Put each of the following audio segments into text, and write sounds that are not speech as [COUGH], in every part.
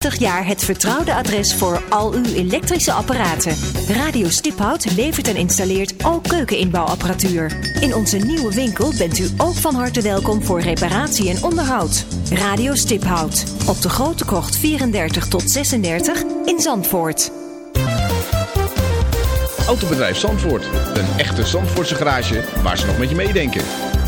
30 jaar het vertrouwde adres voor al uw elektrische apparaten. Radio Stiphout levert en installeert ook keukeninbouwapparatuur. In onze nieuwe winkel bent u ook van harte welkom voor reparatie en onderhoud. Radio Stiphout. Op de Grote Kocht 34 tot 36 in Zandvoort. Autobedrijf Zandvoort. Een echte Zandvoortse garage waar ze nog met je meedenken.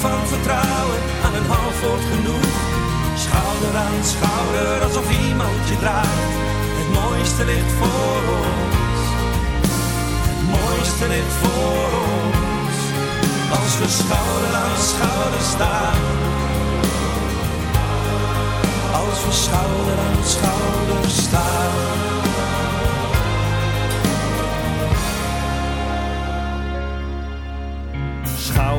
Van vertrouwen, aan een half wordt genoeg. Schouder aan schouder, alsof iemand je draagt. Het mooiste ligt voor ons. Het mooiste ligt voor ons. Als we schouder aan schouder staan. Als we schouder aan schouder staan.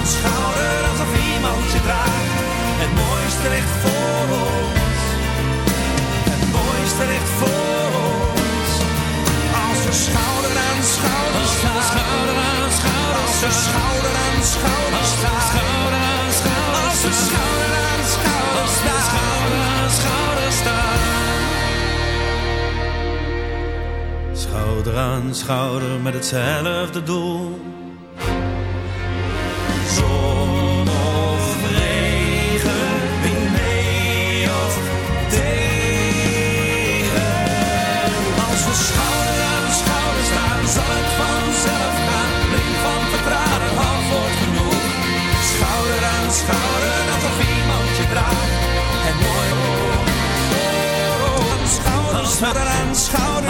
Schouder aan schouder, alsof iemand je draagt. Het mooiste ligt voor ons. Het mooiste ligt voor ons. Als we schouder aan schouder staan. Schouder aan schouder Als we schouder aan schouder staan. Schouder aan schouder Als we schouder aan schouder staan. Schouder aan schouder staan. Schouder aan schouder met hetzelfde doel.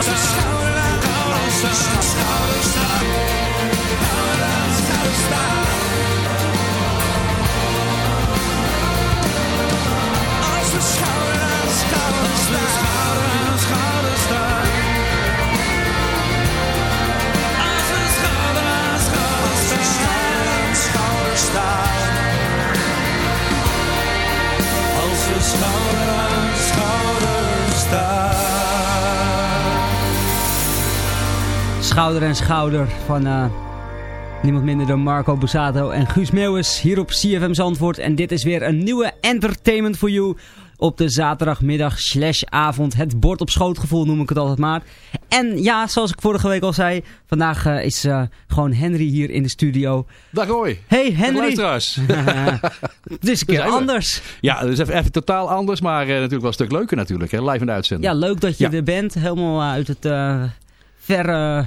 Als we schouder. Aan Schouder aan schouder van eh, Niemand minder dan Marco Bussato en Guus Meeuwis hier op CFM Zandvoort. En dit is weer een nieuwe Entertainment for You op de zaterdagmiddag slash avond. Het bord op schoot gevoel noem ik het altijd maar. En ja, zoals ik vorige week al zei, vandaag uh, is uh, gewoon Henry hier in de studio. Dag hoi. Hey Henry. luisteraars. [LAUGHS] het is een [LAUGHS] keer anders. Ja, het is even, even totaal anders, maar uh, natuurlijk wel een stuk leuker natuurlijk, hè? live in de uitzending. Ja, leuk dat je ja. er bent, helemaal uit het verre...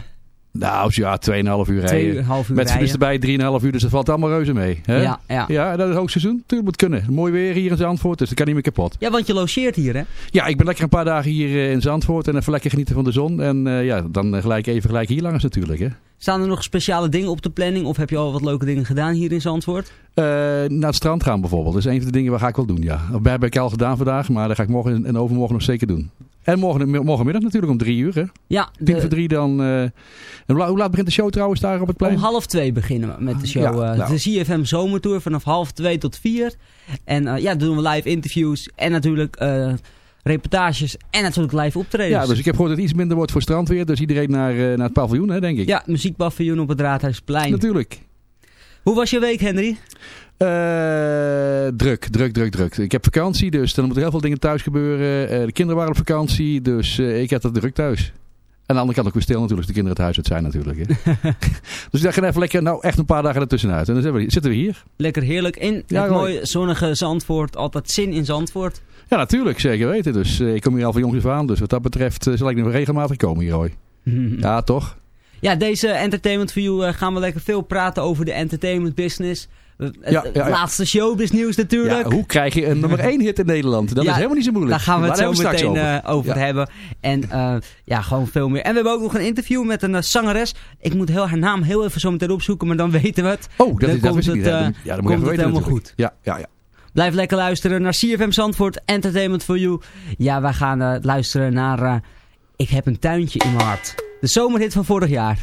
Nou, ja, 2,5 uur rijden. uur Met z'n erbij 3,5 uur, dus dat valt allemaal reuze mee. Hè? Ja, ja. ja, dat is hoogseizoen. Natuurlijk moet kunnen. Mooi weer hier in Zandvoort, dus dat kan niet meer kapot. Ja, want je logeert hier, hè? Ja, ik ben lekker een paar dagen hier in Zandvoort en even lekker genieten van de zon. En uh, ja, dan gelijk even gelijk hier langs natuurlijk, hè. Staan er nog speciale dingen op de planning of heb je al wat leuke dingen gedaan hier in Zandvoort? Uh, naar het strand gaan bijvoorbeeld. Dat is een van de dingen waar ga ik wel doen, ja. Of heb ik al gedaan vandaag, maar dat ga ik morgen en overmorgen nog zeker doen. En morgen, morgenmiddag natuurlijk om drie uur, hè? Ja. De... voor drie dan... Uh... En hoe laat begint de show trouwens daar op het plein? Om half twee beginnen we met de show. Ja, nou. De CFM Zomertour vanaf half twee tot vier. En uh, ja, dan doen we live interviews en natuurlijk... Reportages en natuurlijk live optredens. Ja, dus ik heb gehoord dat het iets minder wordt voor strandweer. Dus iedereen naar, uh, naar het paviljoen, hè, denk ik. Ja, muziekpaviljoen op het Raadhuisplein. Natuurlijk. Hoe was je week, Henry? Uh, druk, druk, druk, druk. Ik heb vakantie, dus dan moeten heel veel dingen thuis gebeuren. Uh, de kinderen waren op vakantie, dus uh, ik had het druk thuis. En aan de andere kant ook weer stil natuurlijk, de kinderen het huis uit zijn natuurlijk. [LAUGHS] dus ik dacht even lekker, nou echt een paar dagen ertussenuit. En dan zitten we, zitten we hier. Lekker heerlijk in ja, het mooie zonnige Zandvoort. Altijd zin in Zandvoort. Ja, natuurlijk, zeker weten. Dus ik kom hier al van jongens af aan. Dus wat dat betreft zal ik nog regelmatig komen hier, hoor. [LAUGHS] ja, toch? Ja, deze Entertainment for You gaan we lekker veel praten over de entertainment business. Het, ja, ja, ja. laatste showbiz nieuws natuurlijk. hoe krijg je een nummer [LAUGHS] 1 hit in Nederland? Dat is helemaal niet zo moeilijk. Daar gaan we het zo meteen over, over hebben. En uh, ja, gewoon veel meer. En we hebben ook nog een interview met een uh, zangeres. Ik moet heel, haar naam heel even zo meteen opzoeken, maar dan [LAUGHS] weten we het. Oh, dat, dan is, dat komt het, niet. ja, dan moet komt het weten, helemaal goed. Ja, ja, ja. Blijf lekker luisteren naar CFM Zandvoort Entertainment for You. Ja, wij gaan luisteren naar Ik heb een tuintje in mijn hart. De zomerhit van vorig jaar.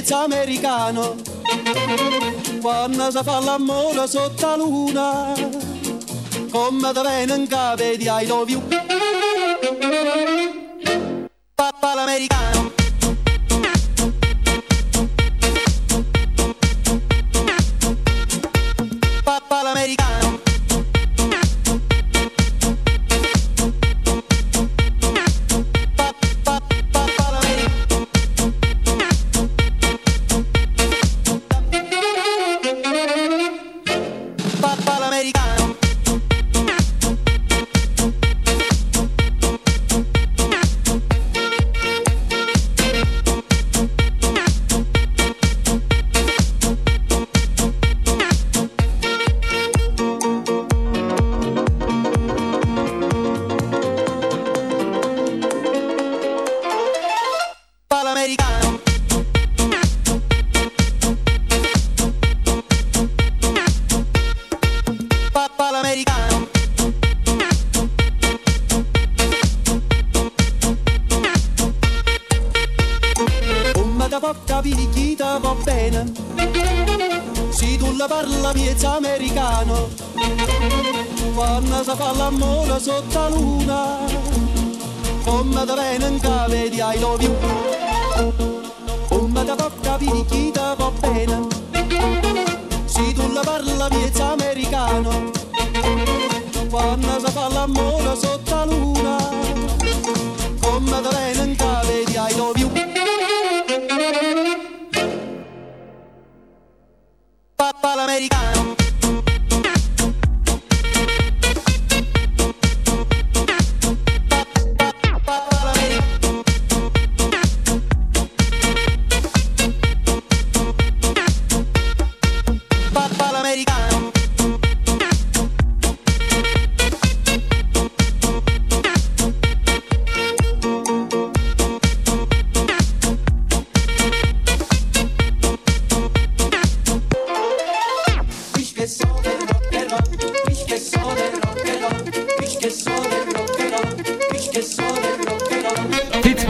Parla miezza americano, quando si fa l'amore sotto la luna, come te viene in capo di I love.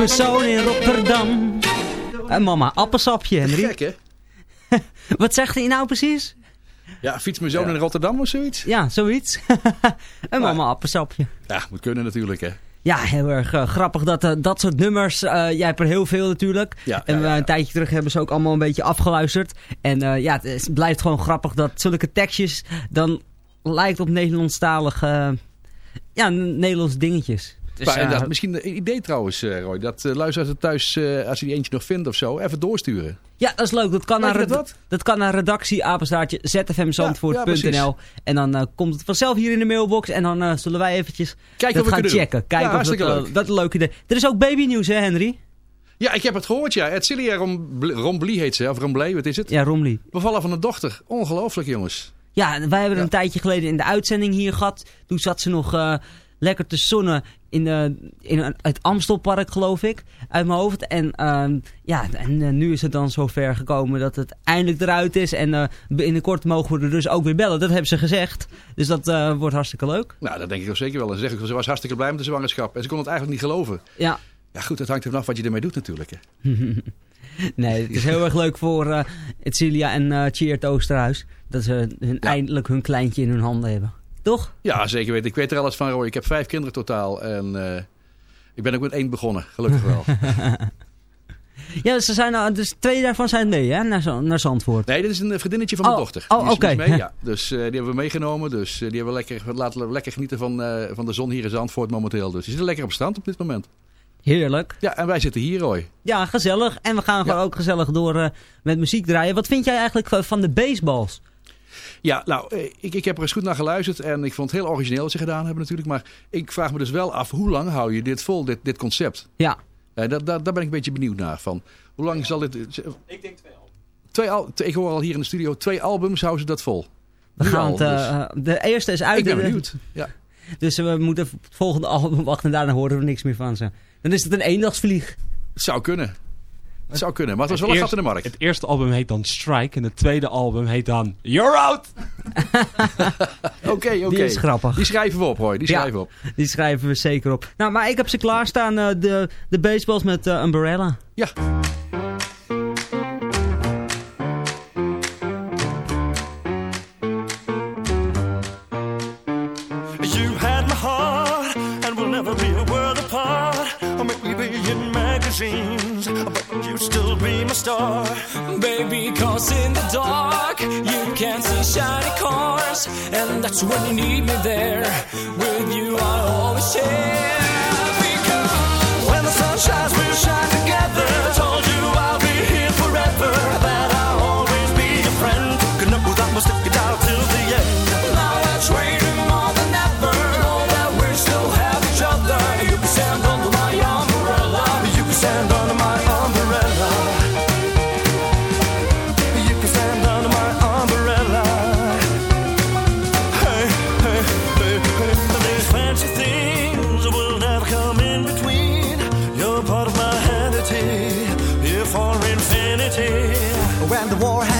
Roll. Fietspersoon in Rotterdam. En mama, appelsapje, Henry. Gek, hè? [LAUGHS] Wat zegt hij nou precies? Ja, fiets mijn zoon in Rotterdam of zoiets? Ja, zoiets. [LAUGHS] en mama, appelsapje. Ja, moet kunnen natuurlijk, hè. Ja, heel erg eh, grappig dat eh, dat soort nummers, eh, jij hebt er heel veel natuurlijk. Ja, en we ja, een tijdje terug hebben ze ook allemaal een beetje afgeluisterd. En eh, ja, het blijft gewoon grappig dat zulke tekstjes dan lijkt op Nederlandstalige, eh, ja, Nederlandse dingetjes. Dus, eh, inderdaad, misschien een idee trouwens, eh, Roy. Dat uh, luisteraars het thuis, eh, als je die eentje nog vindt of zo, even doorsturen. ja, dat is leuk. Dat kan, naar, dat dat kan naar redactie apenstaartje zfmzandvoort.nl Ja, ja, En dan eh, komt het vanzelf hier in de mailbox. En dan eh, zullen wij eventjes Kijken dat of we gaan checken. Kijken Ja, of dat, hartstikke eh, leuk. dat een leuk idee. Er is ook babynieuws hè Henry? Ja, ik heb het gehoord, ja. Edcilia Rombly, Rombly heet ze, of Romblé, wat is het? Ja, Romley. Bevallen van een dochter. Ongelooflijk, jongens. Ja, wij hebben Ja. een tijdje geleden in de uitzending hier gehad. Toen zat ze nog eh, lekker te zonnen in, de, in een- het Amstelpark, geloof ik, uit mijn hoofd. En, ehm, ja, en eh, nu is het dan zover gekomen dat het eindelijk eruit is. En eh, binnenkort mogen we er dus ook weer bellen. Dat hebben ze gezegd. Dus dat eh, wordt hartstikke leuk. Nou, dat denk ik ook zeker wel. En ze, zeggen, ze was hartstikke blij met de zwangerschap. En ze kon het eigenlijk niet geloven. Ja, Ja, goed, het hangt er vanaf wat je ermee doet natuurlijk. Hè. [LAUGHS] nee, het is heel erg leuk voor eh Etcilia en eh Cheert Oosterhuis. Dat ze hun, eindelijk hun kleintje in hun handen hebben. Toch? Ja, zeker weten. Ik weet er alles van, Roy. Ik heb vijf kinderen totaal. En eh, ik ben ook met één begonnen, gelukkig wel. [LAUGHS] Ja, ze zijn, nou- dus twee daarvan zijn mee, hè? Naar, naar Zandvoort. Nee, dit is een eh, vriendinnetje van mijn Oh, dochter. oh, oké. mee, ja. [LAUGHS] Dus eh, die hebben we meegenomen. Dus eh, die hebben we lekker, laten we lekker genieten van, eh, van de zon hier in Zandvoort momenteel. Dus die zitten lekker op strand op dit moment. Heerlijk. Ja, en wij zitten hier, Roy. Ja, gezellig. En we gaan gewoon ook gezellig door eh, met muziek draaien. Wat vind jij eigenlijk van de baseballs? Ja, nou, eh, ik, ik heb er eens goed naar geluisterd en ik vond het heel origineel wat ze gedaan hebben natuurlijk. Maar ik vraag me dus wel af, hoe lang hou je dit vol, dit, dit concept? Ja. Eh, dat, dat, daar ben ik een beetje benieuwd naar. Van, hoe lang zal dit... Ik denk twee albums. Twee al, ik hoor al hier in de studio, twee albums houden ze dat vol. We Nu gaan al, het, eh, dus. eh, de eerste is uit. Ik ben eh, benieuwd. Ja. Dus we moeten het volgende album wachten en daarna horen we niks meer van ze. Dan is het een eendagsvlieg. Het zou kunnen. Het zou kunnen, maar het was wel een gat in de markt. Het eerste album heet dan Strike en het tweede album heet dan You're Out. [LAUGHS] Oké, oké. Die is grappig. Die schrijven we op, hoor. Die schrijven we op. Die schrijven we zeker op. Nou, maar ik heb ze klaarstaan, uh, de, de baseballs met uh, Umbrella. Ja. door, baby. Cause in the dark, you can't see shiny cars, and that's when you need me there. With you, I always share. Because when the sun shines. and the war has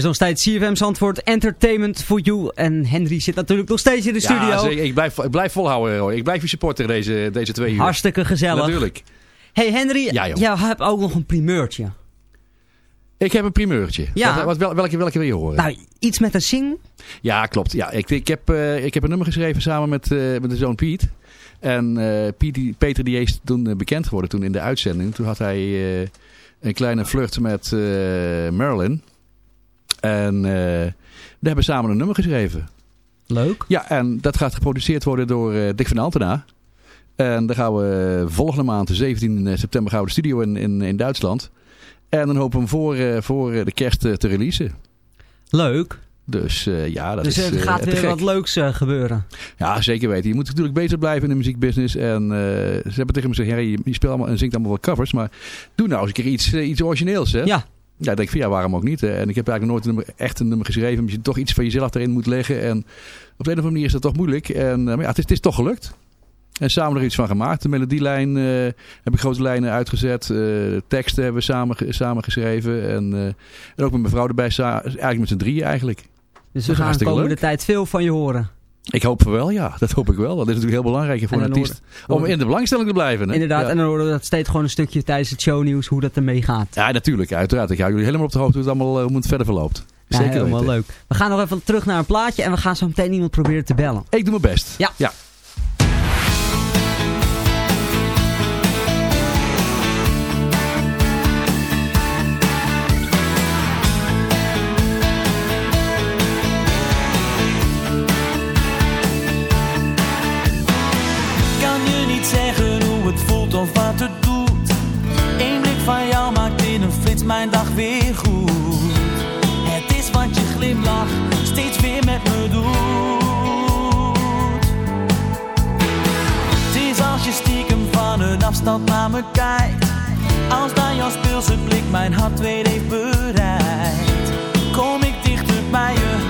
Is nog steeds CFM Zandvoort Entertainment for You. En Henry zit natuurlijk nog steeds in de studio. Ja. Ik blijf, ik blijf volhouden, Roy. Ik blijf je supporter deze, deze twee uur. Hartstikke gezellig. Natuurlijk. Hey Henry, Ja, jij hebt ook nog een primeurtje. Ik heb een primeurtje. Ja. Wat, wat, wel- welke, welke wil je horen? Nou, iets met een zing. Ja, klopt. Ja, ik, ik, heb, eh, ik heb een nummer geschreven samen met, eh, met de zoon Piet. En eh, Piet, die, Peter die is toen bekend geworden toen in de uitzending. Toen had hij een kleine flirt met Marilyn. En eh daar hebben we samen een nummer geschreven. Leuk. Ja, en dat gaat geproduceerd worden door eh, Dick van Altena. En dan gaan we volgende maand, de 17 september, gaan we de studio in, in, in Duitsland. En dan hopen we hem voor, eh, voor eh, de kerst eh, te releasen. Leuk. Dus eh, ja, dat dus is er eh, gaat weer wat leuks eh, gebeuren. Ja, zeker weten. Je moet natuurlijk bezig blijven in de muziekbusiness. En eh, ze hebben tegen me gezegd, Harry, je, speelt allemaal en zingt allemaal wel covers. Maar doe nou eens een keer iets, eh, iets origineels, hè? Ja. Ja, ik denk van ja, waarom ook niet? Hè? En ik heb eigenlijk nooit een nummer, echt een nummer geschreven. Omdat je toch iets van jezelf erin moet leggen. En op de een of andere manier is dat toch moeilijk. En eh, maar ja, het is, het is toch gelukt. En samen er iets van gemaakt. De melodielijn eh, heb ik grote lijnen uitgezet. eh, teksten hebben we samen, samen geschreven. En, en ook met mijn vrouw erbij. Eigenlijk met z'n drieën eigenlijk. Dus we gaan de komende leuk. tijd veel van je horen. Ik hoop wel, ja. Dat hoop ik wel. Dat is natuurlijk heel belangrijk voor En een artiest. Om in de belangstelling te blijven. Hè? Inderdaad, Ja. en dan horen we dat steeds gewoon een stukje tijdens het shownieuws hoe dat ermee gaat. Ja, natuurlijk. Uiteraard. Ik hou jullie helemaal op de hoogte hoe het allemaal hoe het verder verloopt. Ja, Zeker helemaal weten. leuk. We gaan nog even terug naar een plaatje en we gaan zo meteen iemand proberen te bellen. Ik doe mijn best. Ja. ja. Afstand naar me kijkt. Als bij jouw speelse blik mijn hart weer heeft bereikt. Kom ik dichter bij je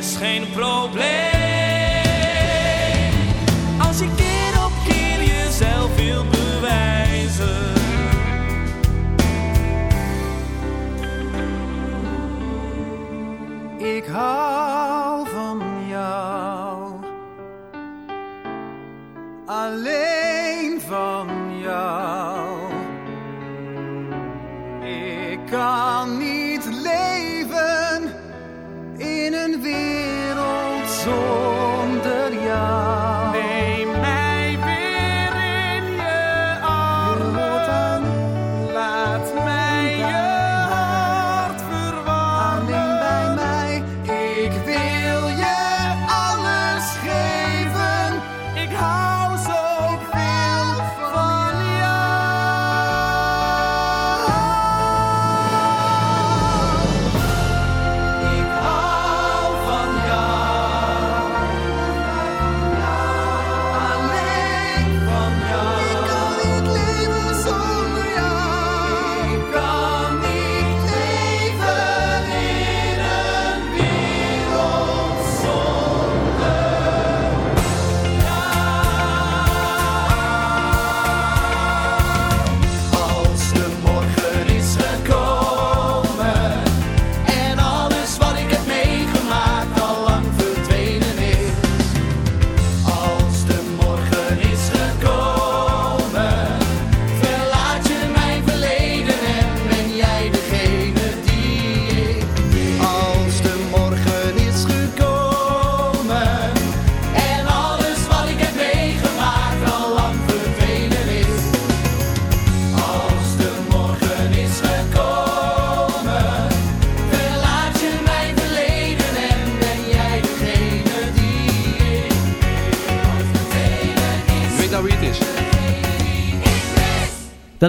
is geen probleem. Als je keer op keer jezelf wil bewijzen. Ik hou van jou. Alleen van jou. Ik kan niet een wereld zonder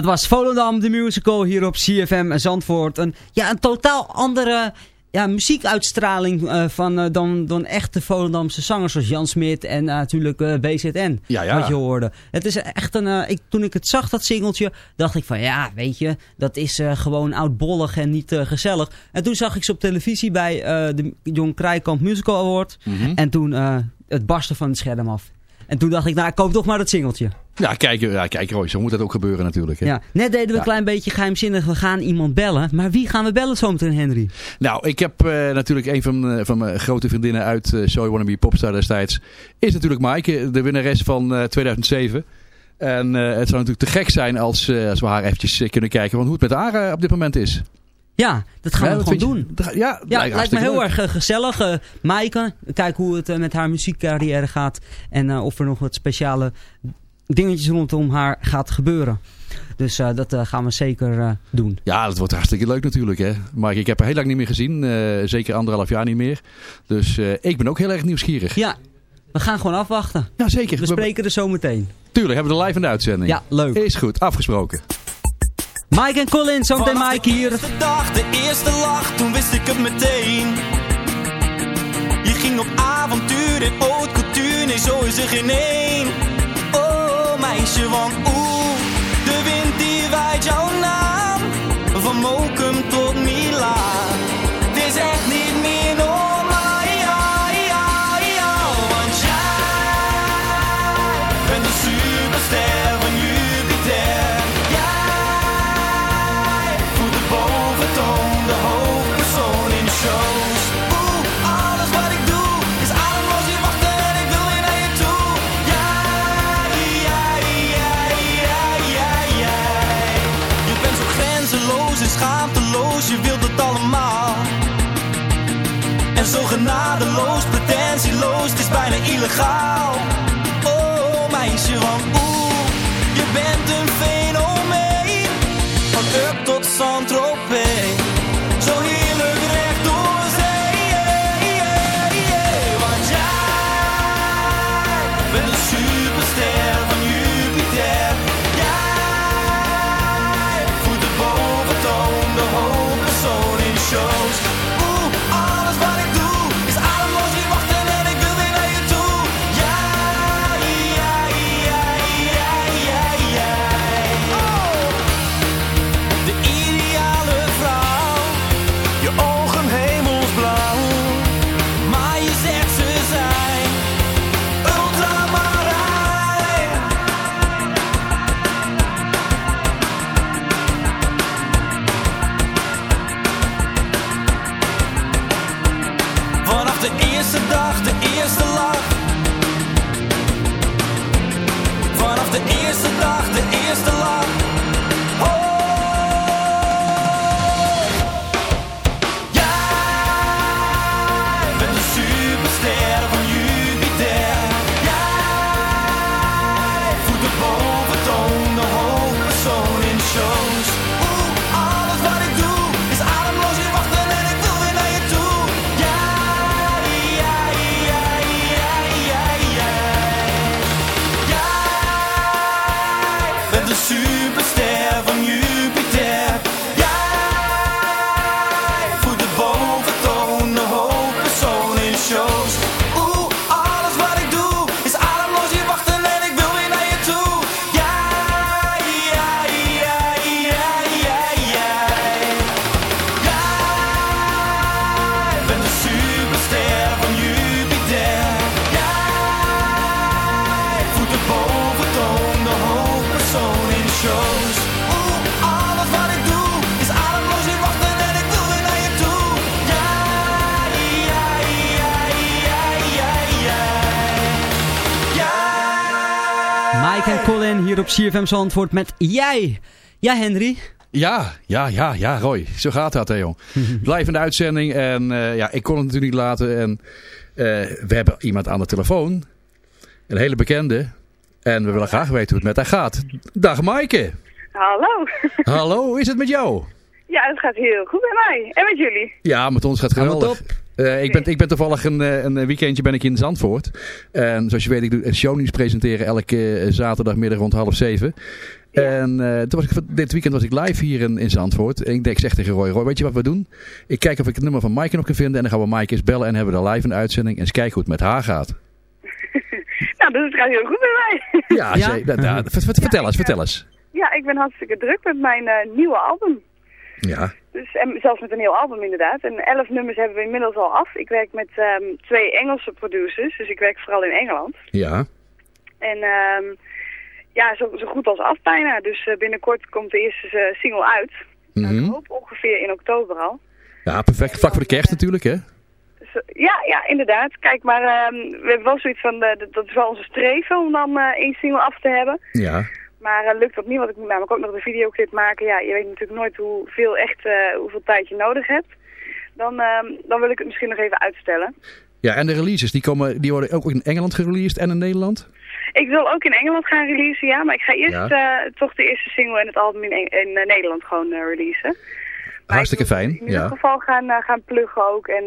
Dat was Volendam, de musical hier op CFM Zandvoort. Een, ja, een totaal andere ja, muziekuitstraling eh, van, eh, dan, dan echte Volendamse zangers zoals Jan Smit en eh, natuurlijk BZN. Ja, ja. Wat je hoorde. Het is echt een, ik, toen ik het zag, dat singeltje, dacht ik van ja, weet je, dat is gewoon oudbollig en niet gezellig. En toen zag ik ze op televisie bij de Jong Krijkamp Musical Award. Mhm. En toen het barsten van het scherm af. En toen dacht ik, nou, ik koop toch maar dat singeltje. Ja, kijk, ja, kijk Roy, zo moet dat ook gebeuren natuurlijk. Hè. Ja, net deden we Ja. een klein beetje geheimzinnig. We gaan iemand bellen. Maar wie gaan we bellen zometeen, Henry? Nou, ik heb eh, natuurlijk een van, eh, van mijn grote vriendinnen uit uh, So You Wanna Be Popstar destijds. Is natuurlijk Maaike, de winnares van eh, 2007. En eh, het zou natuurlijk te gek zijn als, eh, als we haar eventjes eh, kunnen kijken van hoe het met haar eh, op dit moment is. Ja, dat gaan Ja, we gewoon doen. Ja, Ja, lijkt lijkt me heel erg eh, gezellig. eh Maaike, kijken hoe het eh, met haar muziekcarrière gaat. En eh, of er nog wat speciale dingetjes rondom haar gaat gebeuren. Dus eh, dat eh, gaan we zeker eh, doen. Ja, dat wordt hartstikke leuk natuurlijk. Hè. Maar ik heb haar heel lang niet meer gezien. eh, zeker anderhalf jaar niet meer. Dus eh, ik ben ook heel erg nieuwsgierig. Ja, we gaan gewoon afwachten. Ja, zeker. We spreken er zo meteen. Tuurlijk, hebben we de live in de uitzending. Ja, leuk. Is goed, afgesproken. Mike en Colin, zometeen Vanaf Mike de hier. eerste dag, de eerste lach, toen wist ik het meteen. Je ging op avontuur in haute couture, nee zo is er geen één. Oeh, de wind die waait jouw naam. Genadeloos, pretentieloos, het is bijna illegaal. Oh meisje, want oeh, je bent een fenomeen. Van up tot Saint-Tropez, CFM Zandvoort met Jij. Ja, Henry. Ja, ja, ja, ja, Roy. Zo gaat dat, hè, jong. [LAUGHS] Blijvende uitzending. En eh, ja, ik kon het natuurlijk niet laten. En eh, we hebben iemand aan de telefoon. Een hele bekende. En we willen graag weten hoe het met haar gaat. Dag, Maaike. Hallo. Hallo, is het met jou? Ja, het gaat heel goed met mij. En met jullie? Ja, met ons gaat het geweldig. Eh, ik, ben, ik ben toevallig een, eh, een weekendje ben ik in Zandvoort. En zoals je weet, ik doe een shownieuws presenteren elke eh, zaterdagmiddag rond half zeven. En toen was ik, dit weekend was ik live hier in, in Zandvoort. En ik denk, ik zeg tegen Roy, Roy, weet je wat we doen? Ik kijk of ik het nummer van Maaike nog kan vinden. En dan gaan we Maaike eens bellen en hebben we er live een uitzending. En eens kijken hoe het met haar gaat. [LAUGHS] Nou, dus het gaat heel goed met mij. [LAUGHS] Ja, da- da- ver- ver- vertel eens, vertel eens. Ja, ik ben hartstikke druk met mijn nieuwe album. Ja, Dus, en zelfs met een heel album inderdaad. En elf nummers hebben we inmiddels al af. Ik werk met ehm, twee Engelse producers, dus ik werk vooral in Engeland. ja. En ehm, ja, zo, zo goed als af bijna. Dus eh, binnenkort komt de eerste eh, single uit. Mhm. Ik hoop ongeveer in oktober al. Ja, perfect. Vlak voor de kerst natuurlijk, hè? Eh, ja, ja, inderdaad. Kijk, maar ehm, we hebben wel zoiets van, eh, dat- is wel onze streven om dan eh, één single af te hebben. Ja. Maar eh, lukt dat niet, want ik moet namelijk ook nog de videoclip maken. Ja, je weet natuurlijk nooit hoeveel echt, eh, hoeveel tijd je nodig hebt. Dan, ehm, dan wil ik het misschien nog even uitstellen. Ja, en de releases, die, komen, die worden ook in Engeland gereleased en in Nederland? Ik wil ook in Engeland gaan releasen, ja. Maar ik ga eerst Ja. eh, toch de eerste single en het album in, in Nederland gewoon releasen. Hartstikke fijn, In ieder ja. geval gaan, gaan pluggen ook en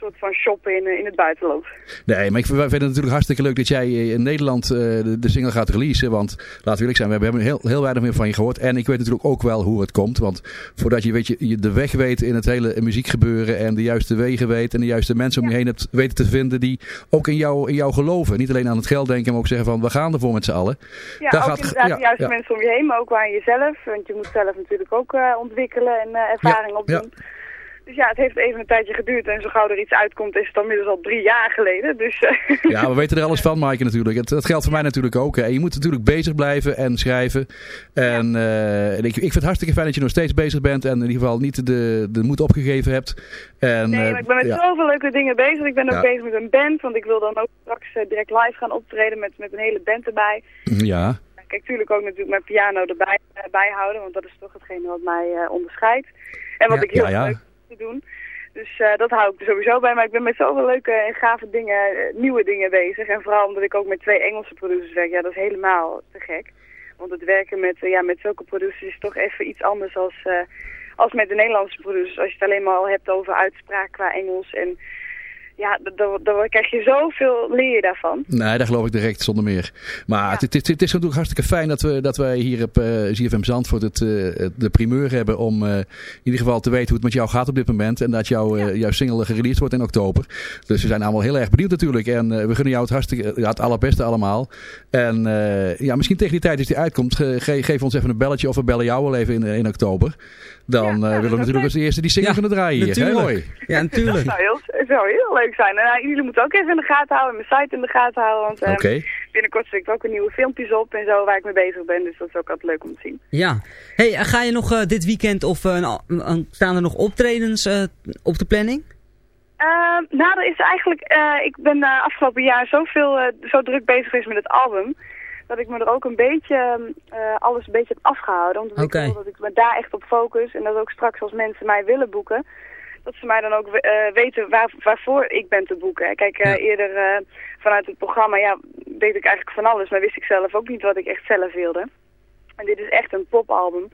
soort van shoppen in, eh, in het buitenland. Nee, maar ik vind het natuurlijk hartstikke leuk dat jij eh, in Nederland eh, de, de single gaat releasen. Want laten we eerlijk zijn, we hebben heel, heel weinig meer van je gehoord. En ik weet natuurlijk ook wel hoe het komt. Want voordat je, weet je, je de weg weet in het hele muziekgebeuren en de juiste wegen weet en de juiste mensen om je heen hebt weten te vinden die ook in jou, in jou geloven. Niet alleen aan het geld denken, maar ook zeggen van we gaan ervoor met z'n allen. Ja, Daar ook gaat- inderdaad ja, de juiste ja. mensen om je heen, maar ook aan jezelf. Want je moet zelf natuurlijk ook ontwikkelen en eh, ervaring opdoen. Dus ja, het heeft even een tijdje geduurd en zo gauw er iets uitkomt is het inmiddels al drie jaar geleden. Dus eh, Ja, we weten er alles van, Maaike, natuurlijk. Het, dat geldt voor mij natuurlijk ook. hè. Je moet natuurlijk bezig blijven en schrijven. En, eh, en ik, ik vind het hartstikke fijn dat je nog steeds bezig bent. En in ieder geval niet de, de moed opgegeven hebt. En, nee, eh, maar ik ben met ja. zoveel leuke dingen bezig. Ik ben ook Ja. bezig met een band, want ik wil dan ook straks eh, direct live gaan optreden met, met een hele band erbij. Ja, Kijk, tuurlijk ook natuurlijk mijn piano erbij eh, bijhouden, want dat is toch hetgene wat mij eh, onderscheidt. En wat Ja, ik heel leuk vind te doen. Dus eh, dat hou ik er sowieso bij. Maar ik ben met zoveel leuke en gave dingen, eh, nieuwe dingen bezig. En vooral omdat ik ook met twee Engelse producers werk. Ja, dat is helemaal te gek. Want het werken met, eh, ja, met zulke producers is toch even iets anders als, als met de Nederlandse producers. Als je het alleen maar al hebt over uitspraak qua Engels. En ja, dan krijg je zoveel leer daarvan. Nee, daar geloof ik direct zonder meer. Maar het, het, het is natuurlijk hartstikke fijn dat, we, dat wij hier op uh, ZFM Zandvoort het, uh, de primeur hebben om uh, in ieder geval te weten hoe het met jou gaat op dit moment. En dat jouw ja. jouw single gereleased wordt in oktober. Dus we zijn allemaal heel erg benieuwd natuurlijk. En we gunnen jou het, hartstikke, ja, het allerbeste allemaal. En ja, misschien tegen die tijd als die uitkomt, ge, geef ons even een belletje of we bellen jou wel even in, in oktober. Dan ja, willen we natuurlijk als eerste die single kunnen draaien hier. Heel mooi. Ja, natuurlijk. Dat zou heel, zou heel leuk zijn. En uh, jullie moeten ook even in de gaten houden, mijn site in de gaten houden. Want okay. binnenkort zit ik ook een nieuwe filmpjes op en zo waar ik mee bezig ben. Dus dat is ook altijd leuk om te zien. Ja. Hey, ga je nog uh, dit weekend of staan er nog optredens op de planning? nou, er is eigenlijk, ik ben afgelopen jaar zoveel, zo druk bezig geweest met het album dat ik me er ook een beetje uh, alles een beetje heb afgehouden. Omdat okay. ik wil dat ik me daar echt op focus. En dat ook straks als mensen mij willen boeken, dat ze mij dan ook uh, weten waar, waarvoor ik ben te boeken. Kijk, uh, ja. eerder uh, vanuit het programma ja, deed ik eigenlijk van alles, maar wist ik zelf ook niet wat ik echt zelf wilde. En dit is echt een popalbum.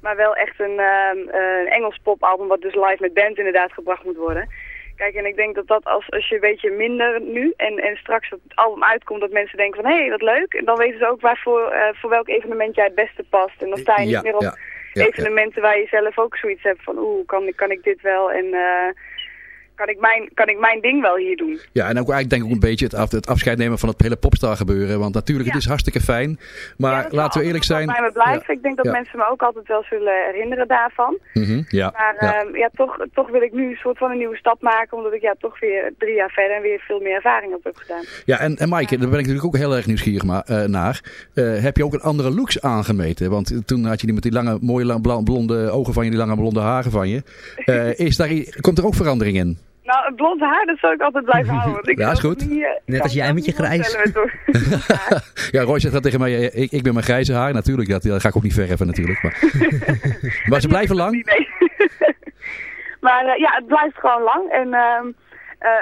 Maar wel echt een, een Engels popalbum wat dus live met band inderdaad gebracht moet worden. Kijk, en ik denk dat dat als, als je een beetje minder nu en, en straks dat het album uitkomt, dat mensen denken van hé, hey, wat leuk. En dan weten ze ook waarvoor, uh, voor welk evenement jij het beste past. En dan sta je niet meer op ja, ja, evenementen waar je zelf ook zoiets hebt van oeh, kan, kan ik dit wel en uh, kan, ik mijn, kan ik mijn ding wel hier doen. Ja, en ook eigenlijk denk ik ook een beetje het, af, het afscheid nemen van het hele popstar gebeuren. Want natuurlijk, het is hartstikke fijn. Maar laten we eerlijk zijn... blijven. Ik denk dat mensen me ook altijd wel zullen herinneren daarvan. Mm -hmm, ja, maar ja, uh, ja toch, toch wil ik nu een soort van een nieuwe stap maken. Omdat ik ja, toch weer drie jaar verder en weer veel meer ervaring op heb gedaan. Ja, en, en Maaike, daar ben ik natuurlijk ook heel erg nieuwsgierig maar, uh, naar. Uh, heb je ook een andere looks aangemeten? Want toen had je die met die lange, mooie lang, blonde ogen van je, die lange blonde haren van je. [LAUGHS] is daar, komt er ook verandering in? Nou, het blond haar, dat zal ik altijd blijven houden. Want ik [LAUGHS] ja, is goed. Niet, uh, Net als jij met je grijs. [LAUGHS] ja, Roy zegt dat tegen mij. Ik, ik ben mijn grijze haar. Natuurlijk, dat, dat ga ik ook niet verheffen natuurlijk. Maar, [LAUGHS] maar ze blijven lang? Nee. maar uh, ja, het blijft gewoon lang. En uh,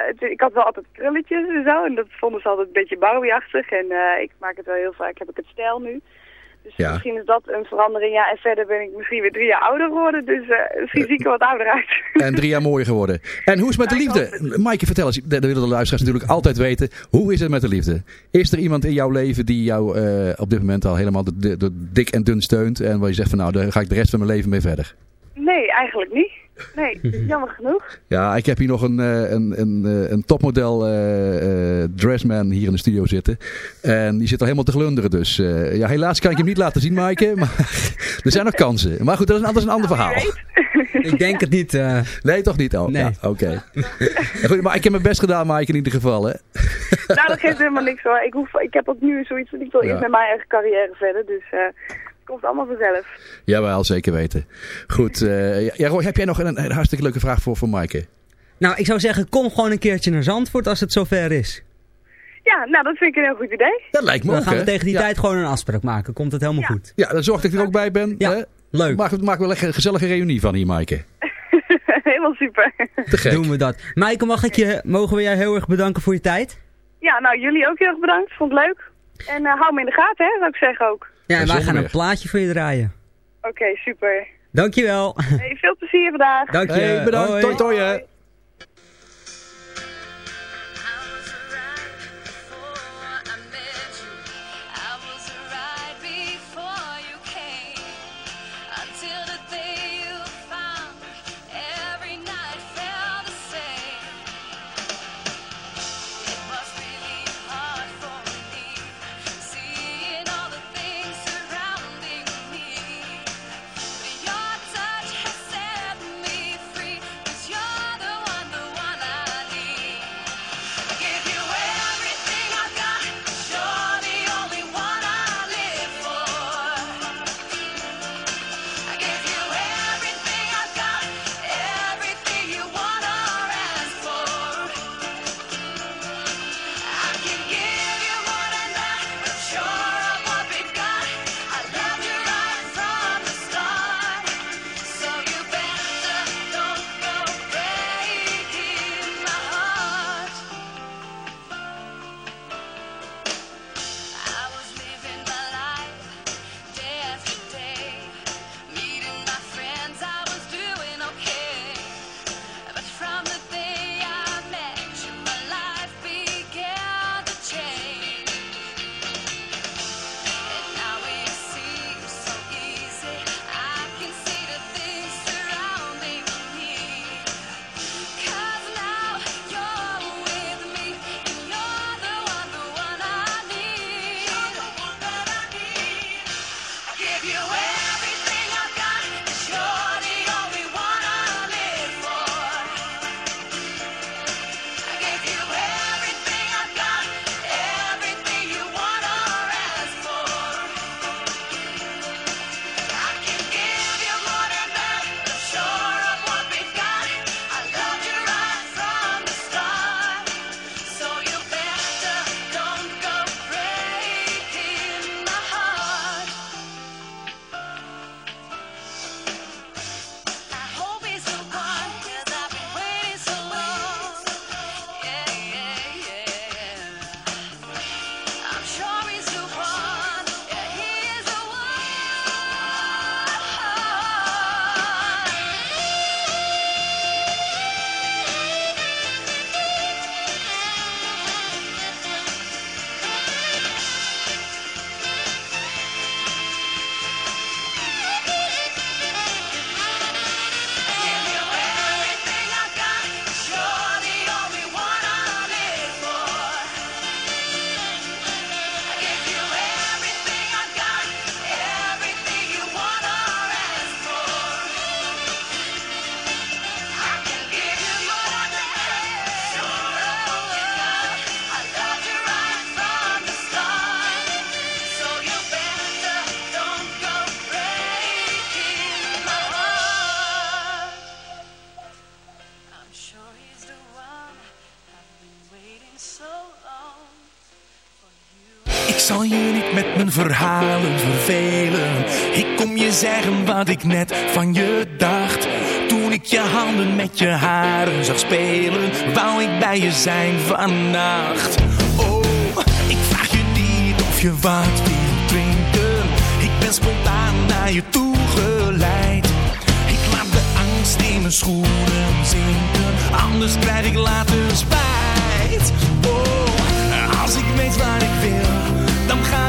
het, ik had wel altijd krulletjes en zo. En dat vonden ze altijd een beetje Bowie-achtig. En uh, ik maak het wel heel vaak. Heb ik het stijl nu. Dus ja. misschien is dat een verandering. Ja, en verder ben ik misschien weer drie jaar ouder geworden. Dus [LAUGHS] uh, ik er wat ouder uit. [LAUGHS] En drie jaar mooier geworden. En hoe is het met de liefde? Maaike, vertel eens. Dat willen de luisteraars natuurlijk altijd weten. Hoe is het met de liefde? Is er iemand in jouw leven die jou uh, op dit moment al helemaal de, de, de dik en dun steunt? En waar je zegt van nou, daar ga ik de rest van mijn leven mee verder? Nee, eigenlijk niet. Nee, [LAUGHS] jammer genoeg. Ja, ik heb hier nog een, een, een, een topmodel uh, uh, dressman hier in de studio zitten. En die zit al helemaal te glunderen. Dus uh, ja, helaas kan ik hem niet laten zien, Maaike. [LAUGHS] Maar er zijn nog kansen. Maar goed, dat is, dat is een ander verhaal. [LAUGHS] Ik denk het niet. Nee, toch niet? Oh, Nee. ja, Oké. Okay. maar ik heb mijn best gedaan, Maaike, in ieder geval. Hè? nou, dat geeft helemaal niks hoor. Ik, hoef, ik heb ook nu zoiets, ik wil Ja. eerst met mijn eigen carrière verder. Dus eh, komt allemaal vanzelf. Jawel, zeker weten. Goed. eh, ja, Roy, heb jij nog een, een hartstikke leuke vraag voor, voor Maaike? Nou, ik zou zeggen, kom gewoon een keertje naar Zandvoort als het zover is. Ja, nou, dat vind ik een heel goed idee. Dat lijkt me Dan ook, gaan we tegen die ja. tijd gewoon een afspraak maken. Komt het helemaal goed. Ja, dan zorg dat ik er ook bij ben. Ja, hè? leuk. Maak, maak wel een gezellige reunie van hier, Maaike. [LAUGHS] helemaal super. Te gek. Doen we dat. Maaike, mag ik je, mogen we jij heel erg bedanken voor je tijd? Ja, nou, jullie ook heel erg bedankt. Vond het leuk. En eh, hou me in de gaten, hè, zou ik zeggen ook. Ja, en wij gaan een plaatje voor je draaien. Oké, super. Dankjewel. Hey, veel plezier vandaag. Dank je. Hey, bedankt. Hoi. Toi, toi, verhalen vervelen. Ik kom je zeggen wat ik net van je dacht. Toen ik je handen met je haren zag spelen, wou ik bij je zijn vannacht. Oh, ik vraag je niet of je wat wil drinken. Ik ben spontaan naar je toe geleid. Ik laat de angst in mijn schoenen zinken, anders krijg ik later spijt. Oh, als ik weet waar ik wil, dan ga ik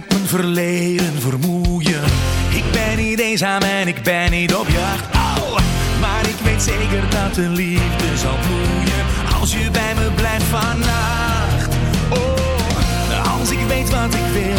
met mijn verleden vermoeien. Ik ben niet eenzaam en ik ben niet op jacht. Maar ik weet zeker dat de liefde zal bloeien. Als je bij me blijft vannacht. Oh, als ik weet wat ik wil,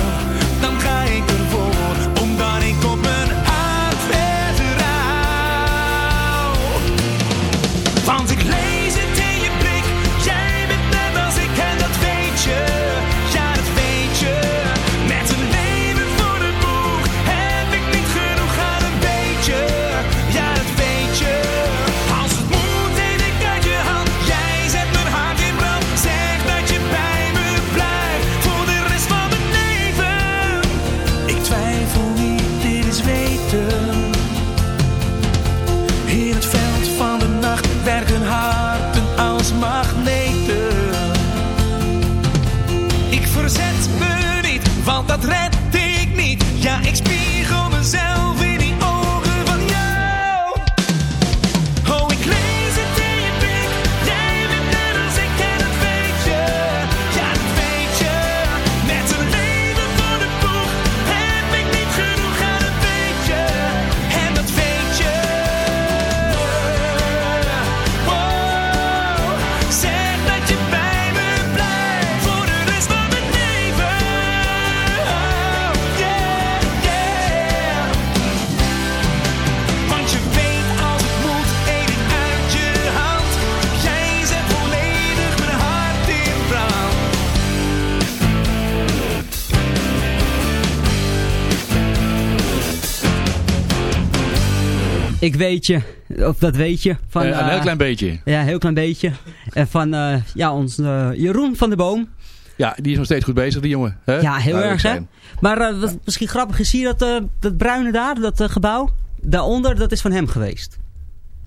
weet je, of dat weet je. Van, Eh, een heel eh, klein beetje. Ja, een heel klein beetje. En van eh, ja, ons Jeroen van de Boom. Ja, die is nog steeds goed bezig, die jongen. Ja, heel erg hè. Maar wat misschien grappig is, zie je dat, dat bruine daar, dat gebouw? Daaronder, dat is van hem geweest.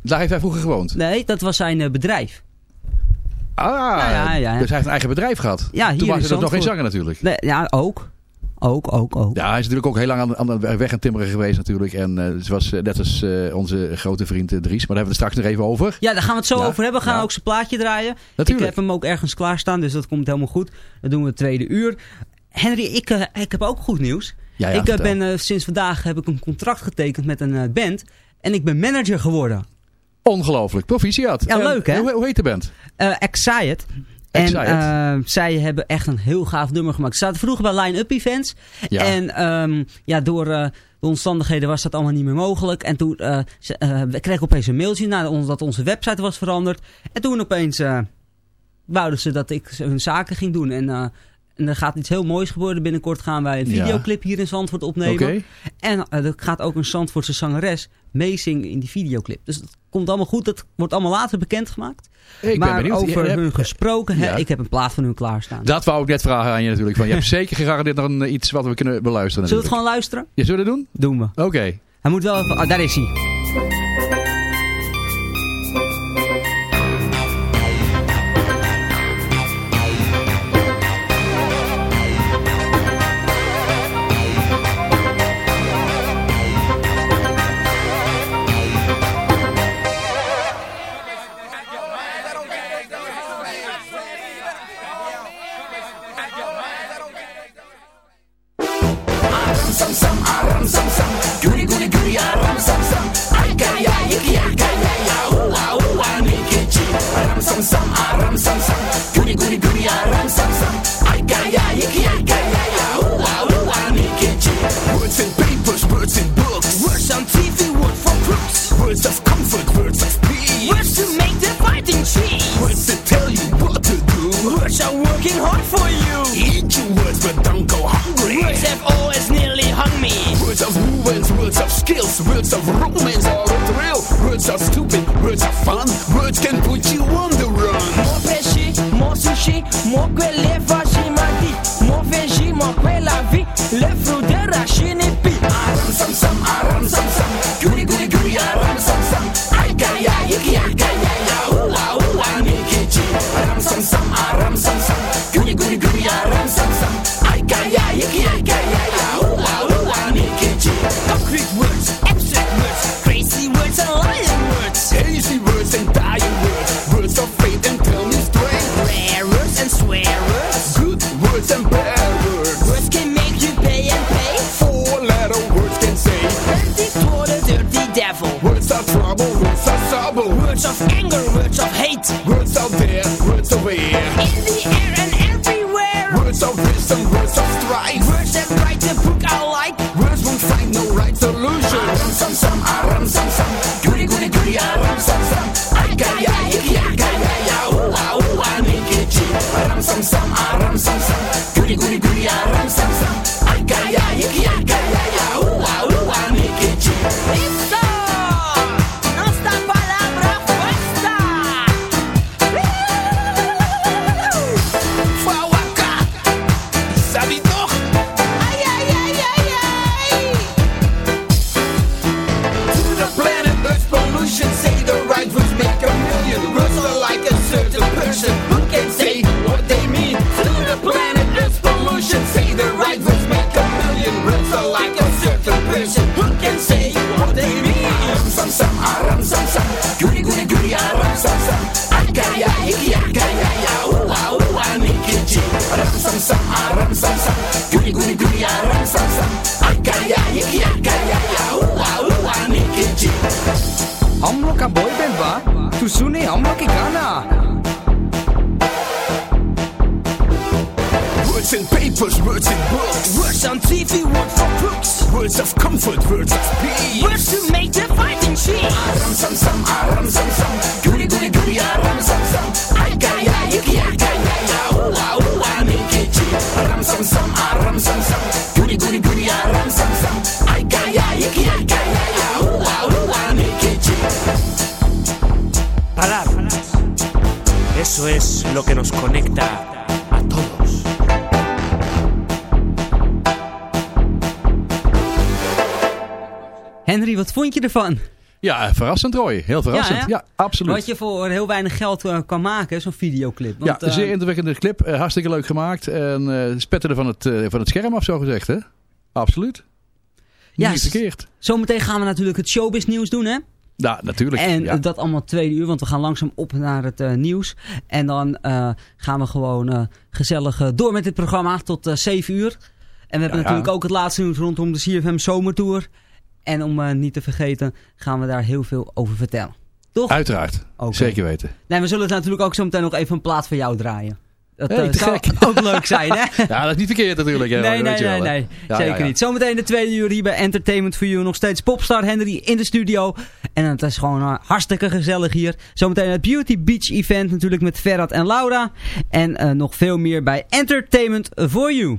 Daar heeft hij vroeger gewoond. Nee, dat was zijn bedrijf. Ah, Ja, ja, ja. dus hij heeft een eigen bedrijf gehad. Ja, hier Toen was hij nog geen zanger natuurlijk. Nee, ja, ook. Ook, ook, ook. Ja, hij is natuurlijk ook heel lang aan, aan de weg aan timmeren geweest natuurlijk. En eh zoals eh, net als eh, onze grote vriend Dries. Maar daar hebben we het straks nog even over. Ja, daar gaan we het zo Ja, over hebben. We gaan ja. ook zijn plaatje draaien. Natuurlijk. Ik heb hem ook ergens klaarstaan, dus dat komt helemaal goed. Dat doen we het tweede uur. Henry, ik, ik heb ook goed nieuws. Ja, ja, ik ben sinds vandaag heb ik een contract getekend met een band. En ik ben manager geworden. Ongelooflijk. Proficiat. Ja, En leuk, hè? Hoe, hoe heet de band? Eh Excited. En eh, zij hebben echt een heel gaaf nummer gemaakt. Ze zaten vroeger bij line-up events. Ja. En ehm, ja, door eh, de omstandigheden was dat allemaal niet meer mogelijk. En toen eh, ze, we kregen opeens een mailtje nadat onze website was veranderd. En toen opeens wouden ze dat ik hun zaken ging doen. En, en er gaat iets heel moois gebeuren. Binnenkort gaan wij een videoclip hier in Zandvoort opnemen. En eh, er gaat ook een Zandvoortse zangeres meezingen in die videoclip. Dus dat komt allemaal goed. Dat wordt allemaal later bekendgemaakt. Ik ben maar benieuwd. over hebt- hun gesproken, Ja. ik heb een plaat van hun klaarstaan. Dat wou ik net vragen aan je natuurlijk. Van, je hebt [LAUGHS] zeker gegarandeerd nog een, iets wat we kunnen beluisteren. Zullen we het gewoon luisteren? Je zullen het doen? Doen we. Oké. Hij moet wel even... Oh, daar is hij. ram sam, a ram sam sam. Goody goody goody, a ram sam sam. I got ya, yicky, I got ya, ya. Ooh ah ooh ah, nikichi. Words and papers, words and books. Words on TV, words for crooks. Words of comfort, words of peace. Words to make the fighting cheese. Words to tell you what to do. Words are working hard for you. Eat your words, but don't go hungry. Words have always nearly hung me. Words of movements, words of skills, words of romance, or thrill. Words are stupid, words are fun. Words can put you 魔鬼 books. On TV, word for crooks Words of comfort, words of peace. Words to make the fighting cheap Aram ah, sam sam, aram ah, sam sam. Guri guri guri, ah, aram sam sam. Ay kaya, yiki ya kaya ya. Ua ua, nikichi. Aram sam sam, aram sam sam. Guri guri guri, aram sam sam. Ay kaya, yiki ya kaya ya. Ua ua, nikichi. Palabras. Eso es lo que nos conecta wat vond je ervan? Ja, verrassend Roy. Heel verrassend. Ja, absoluut. Wat je voor heel weinig geld eh, kan maken, zo'n videoclip. Want, ja, eh, zeer indrukwekkende clip. eh, hartstikke leuk gemaakt. En spetterde van het, van het scherm af, zo gezegd. Hè? Absoluut. Ja, Niet verkeerd. Zometeen gaan we natuurlijk het showbiz nieuws doen, hè? Ja, natuurlijk. En ja. dat allemaal tweede uur, want we gaan langzaam op naar het nieuws. En dan gaan we gewoon gezellig door met dit programma tot eh 7 uur. En we hebben ja. natuurlijk ook het laatste nieuws rondom de CFM Zomertour. En om eh, niet te vergeten gaan we daar heel veel over vertellen. Toch? Uiteraard. Zeker weten. Nee, we zullen het natuurlijk ook zo meteen nog even een plaat voor jou draaien. Dat Hey, eh, zou gek. ook leuk zijn, hè? [LAUGHS] Ja, dat is niet verkeerd natuurlijk. hè, Nee, nee, nee, wel, hè. nee. Ja, Zeker ja, ja. niet. Zometeen de tweede uur hier bij Entertainment for You. Nog steeds Popstar Henry in de studio. En het is gewoon eh, hartstikke gezellig hier. Zometeen het Beauty Beach Event natuurlijk met Ferrat en Laura. En nog veel meer bij Entertainment for You.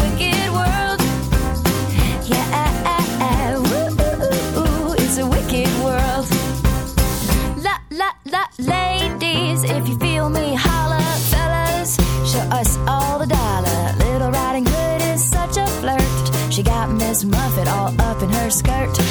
skirt.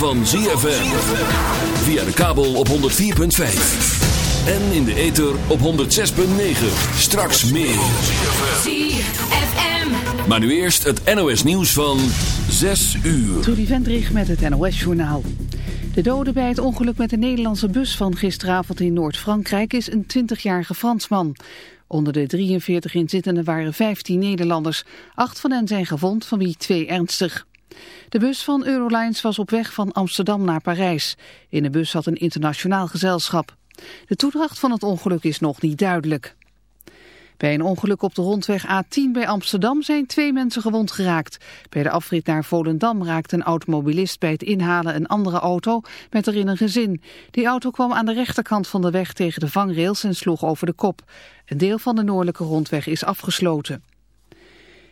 van ZFM. Via de kabel op 104.5. En in de ether op 106.9. Straks meer. ZFM. Maar nu eerst het NOS nieuws van 6 uur. Trudy Vendrich met het NOS-journaal. De dode bij het ongeluk met de Nederlandse bus van gisteravond in Noord-Frankrijk is een 20-jarige Fransman. Onder de 43 inzittenden waren 15 Nederlanders. Acht van hen zijn gewond, van wie twee ernstig. De bus van Eurolines was op weg van Amsterdam naar Parijs. In de bus zat een internationaal gezelschap. De toedracht van het ongeluk is nog niet duidelijk. Bij een ongeluk op de rondweg A10 bij Amsterdam zijn twee mensen gewond geraakt. Bij de afrit naar Volendam raakte een automobilist bij het inhalen een andere auto met erin een gezin. Die auto kwam aan de rechterkant van de weg tegen de vangrails en sloeg over de kop. Een deel van de noordelijke rondweg is afgesloten.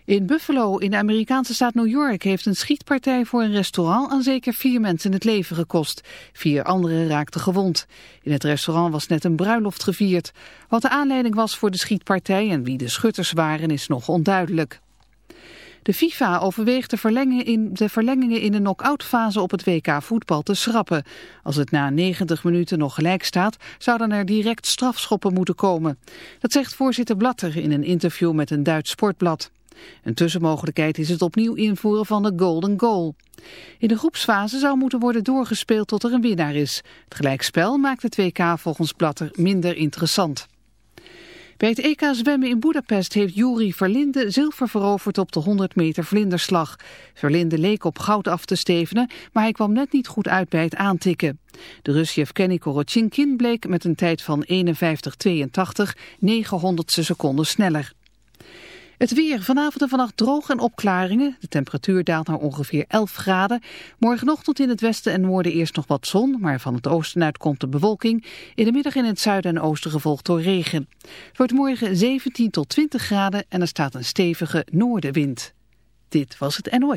In Buffalo, in de Amerikaanse staat New York, heeft een schietpartij voor een restaurant aan zeker vier mensen het leven gekost. Vier anderen raakten gewond. In het restaurant was net een bruiloft gevierd. Wat de aanleiding was voor de schietpartij en wie de schutters waren is nog onduidelijk. De FIFA overweegt de, verlengen in, de verlengingen in de knock-outfase op het WK voetbal te schrappen. Als het na 90 minuten nog gelijk staat, zouden er direct strafschoppen moeten komen. Dat zegt voorzitter Blatter in een interview met een Duits sportblad. Een tussenmogelijkheid is het opnieuw invoeren van de golden goal. In de groepsfase zou moeten worden doorgespeeld tot er een winnaar is. Het gelijkspel maakt het WK volgens Blatter minder interessant. Bij het EK zwemmen in Budapest heeft Juri Verlinde zilver veroverd op de 100 meter vlinderslag. Verlinde leek op goud af te stevenen, maar hij kwam net niet goed uit bij het aantikken. De Rus Yevgeny Korotjinkin bleek met een tijd van 51-82 900ste seconden sneller. Het weer. Vanavond en vannacht droog en opklaringen. De temperatuur daalt naar ongeveer 11 graden. Morgenochtend in het westen en noorden eerst nog wat zon, maar van het oosten uit komt de bewolking. In de middag in het zuiden en oosten gevolgd door regen. Het wordt morgen 17 tot 20 graden en er staat een stevige noordenwind. Dit was het NOS.